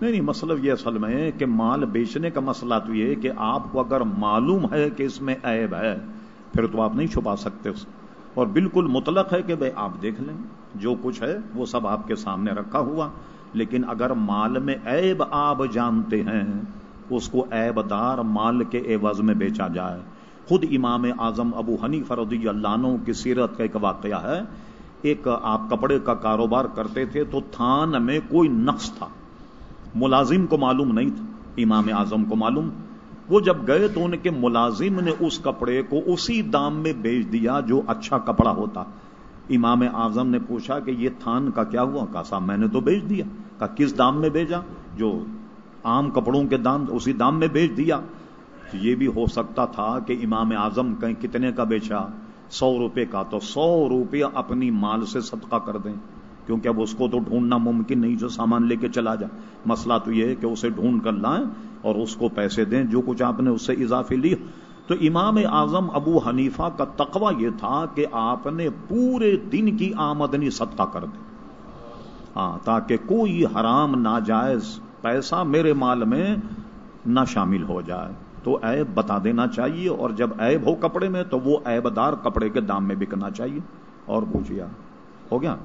نہیں نہیں مطلب یہ اصل میں کہ مال بیچنے کا مسئلہ تو یہ کہ آپ کو اگر معلوم ہے کہ اس میں عیب ہے، پھر تو آپ نہیں چھپا سکتے اس اور بالکل مطلق ہے کہ بھائی آپ دیکھ لیں، جو کچھ ہے وہ سب آپ کے سامنے رکھا ہوا۔ لیکن اگر مال میں عیب آپ جانتے ہیں، اس کو عیب دار مال کے عوض میں بیچا جائے۔ خود امام اعظم ابو ہنی فرودی اللہ کی سیرت کا ایک واقعہ ہے۔ ایک آپ کپڑے کا کاروبار کرتے تھے تو تھان میں کوئی نقص تھا۔ ملازم کو معلوم نہیں تھا، امام اعظم کو معلوم۔ وہ جب گئے تو ان کے ملازم نے اس کپڑے کو اسی دام میں بیچ دیا جو اچھا کپڑا ہوتا۔ امام اعظم نے پوچھا کہ یہ تھان کا کیا ہوا؟ کہا، صاحب، میں نے تو بیچ دیا۔ کہا، کس دام میں بھیجا جو عام کپڑوں کے دام، اسی دام میں بیچ دیا۔ یہ بھی ہو سکتا تھا کہ امام اعظم کہیں کتنے کا بیچا؟ سو روپے کا۔ تو سو روپیہ اپنی مال سے صدقہ کر دیں۔ کیونکہ اب اس کو تو ڈھونڈنا ممکن نہیں جو سامان لے کے چلا جائے۔ مسئلہ تو یہ ہے کہ اسے ڈھونڈ کر لائیں اور اس کو پیسے دیں۔ جو کچھ آپ نے اس سے اضافی لی تو امام اعظم ابو حنیفہ کا تقوی یہ تھا کہ آپ نے پورے دن کی آمدنی صدقہ کر دیں ہاں تاکہ کوئی حرام ناجائز پیسہ میرے مال میں نہ شامل ہو جائے۔ تو عیب بتا دینا چاہیے اور جب عیب ہو کپڑے میں تو وہ عیب دار کپڑے کے دام میں بکنا چاہیے۔ اور پوچھیا ہو گیا؟